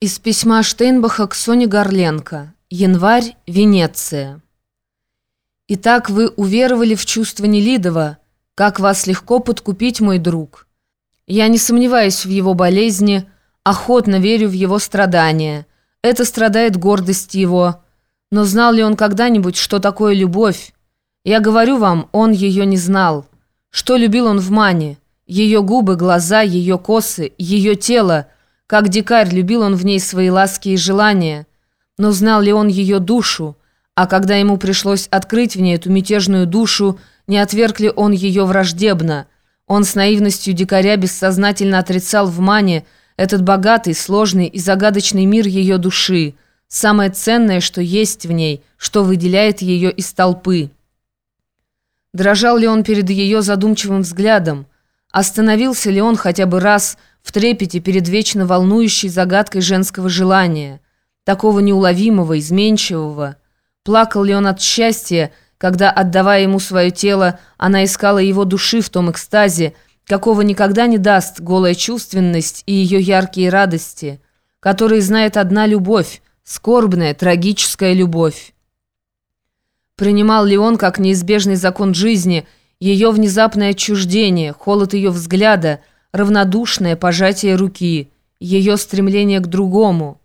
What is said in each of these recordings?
Из письма Штейнбаха к Соне Горленко. Январь, Венеция. Итак, вы уверовали в чувство Нелидова, как вас легко подкупить, мой друг. Я не сомневаюсь в его болезни, охотно верю в его страдания. Это страдает гордость его. Но знал ли он когда-нибудь, что такое любовь? Я говорю вам, он ее не знал. Что любил он в Мане? Ее губы, глаза, ее косы, ее тело – как дикарь любил он в ней свои ласки и желания, но знал ли он ее душу, а когда ему пришлось открыть в ней эту мятежную душу, не отверг ли он ее враждебно? Он с наивностью дикаря бессознательно отрицал в мане этот богатый, сложный и загадочный мир ее души, самое ценное, что есть в ней, что выделяет ее из толпы. Дрожал ли он перед ее задумчивым взглядом? Остановился ли он хотя бы раз в трепете перед вечно волнующей загадкой женского желания, такого неуловимого, изменчивого? Плакал ли он от счастья, когда, отдавая ему свое тело, она искала его души в том экстазе, какого никогда не даст голая чувственность и ее яркие радости, которые знает одна любовь, скорбная, трагическая любовь? Принимал ли он, как неизбежный закон жизни, ее внезапное отчуждение, холод ее взгляда, равнодушное пожатие руки, ее стремление к другому.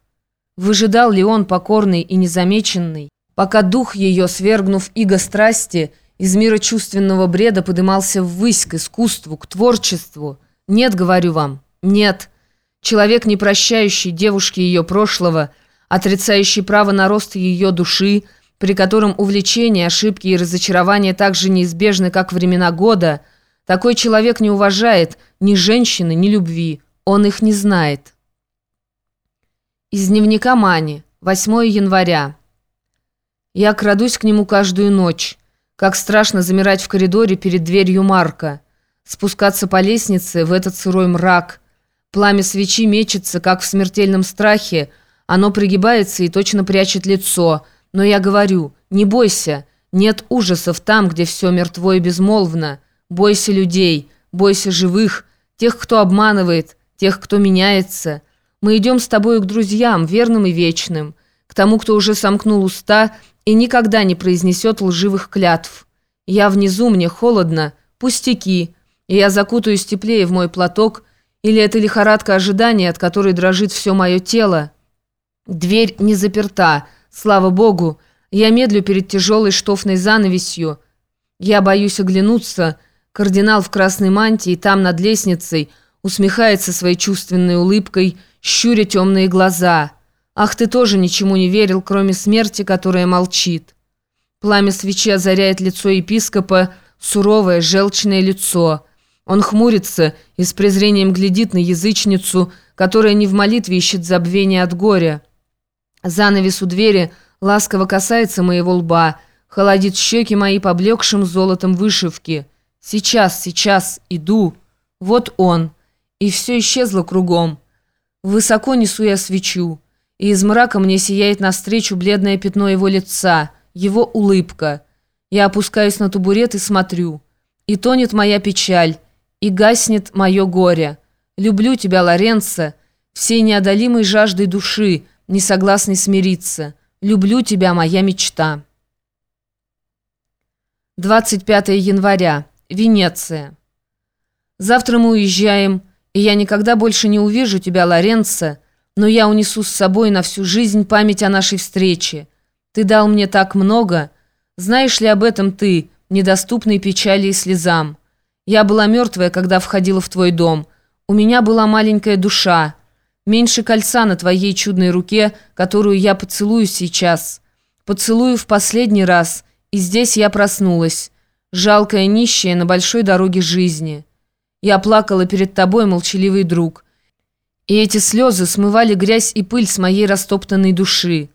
Выжидал ли он, покорный и незамеченный, пока дух ее, свергнув иго страсти, из мира чувственного бреда подымался ввысь к искусству, к творчеству? Нет, говорю вам, нет. Человек, не прощающий девушке ее прошлого, отрицающий право на рост ее души, при котором увлечения, ошибки и разочарования так же неизбежны, как времена года, такой человек не уважает ни женщины, ни любви. Он их не знает. Из дневника Мани. 8 января. Я крадусь к нему каждую ночь. Как страшно замирать в коридоре перед дверью Марка. Спускаться по лестнице в этот сырой мрак. Пламя свечи мечется, как в смертельном страхе. Оно пригибается и точно прячет лицо – но я говорю, не бойся, нет ужасов там, где все мертво и безмолвно. Бойся людей, бойся живых, тех, кто обманывает, тех, кто меняется. Мы идем с тобою к друзьям, верным и вечным, к тому, кто уже сомкнул уста и никогда не произнесет лживых клятв. Я внизу, мне холодно, пустяки, и я закутаюсь теплее в мой платок, или это лихорадка ожидания, от которой дрожит все мое тело. Дверь не заперта, Слава богу, я медлю перед тяжелой штофной занавесью. Я боюсь оглянуться. Кардинал в красной мантии там над лестницей усмехается своей чувственной улыбкой, щуря темные глаза. Ах, ты тоже ничему не верил, кроме смерти, которая молчит. Пламя свечи озаряет лицо епископа, суровое, желчное лицо. Он хмурится и с презрением глядит на язычницу, которая не в молитве ищет забвения от горя. Занавес у двери ласково касается моего лба, холодит щеки мои поблекшим золотом вышивки. Сейчас, сейчас, иду. Вот он. И все исчезло кругом. Высоко несу я свечу, и из мрака мне сияет навстречу бледное пятно его лица, его улыбка. Я опускаюсь на табурет и смотрю. И тонет моя печаль, и гаснет мое горе. Люблю тебя, Лоренцо, всей неодолимой жаждой души, не согласный смириться. Люблю тебя, моя мечта. 25 января. Венеция. Завтра мы уезжаем, и я никогда больше не увижу тебя, Лоренцо, но я унесу с собой на всю жизнь память о нашей встрече. Ты дал мне так много. Знаешь ли об этом ты, недоступный печали и слезам? Я была мертвая, когда входила в твой дом. У меня была маленькая душа. Меньше кольца на твоей чудной руке, которую я поцелую сейчас. Поцелую в последний раз, и здесь я проснулась. Жалкая нищая на большой дороге жизни. Я плакала перед тобой, молчаливый друг. И эти слезы смывали грязь и пыль с моей растоптанной души.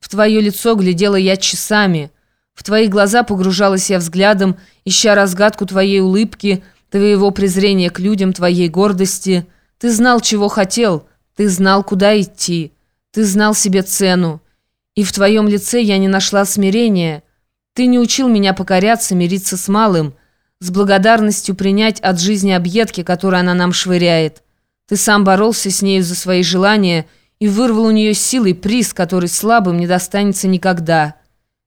В твое лицо глядела я часами. В твои глаза погружалась я взглядом, ища разгадку твоей улыбки, твоего презрения к людям, твоей гордости. Ты знал, чего хотел — ты знал, куда идти. Ты знал себе цену. И в твоем лице я не нашла смирения. Ты не учил меня покоряться, мириться с малым, с благодарностью принять от жизни объедки, которые она нам швыряет. Ты сам боролся с нею за свои желания и вырвал у нее силой приз, который слабым не достанется никогда.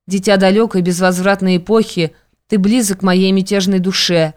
Дитя далекой безвозвратной эпохи, ты близок моей мятежной душе».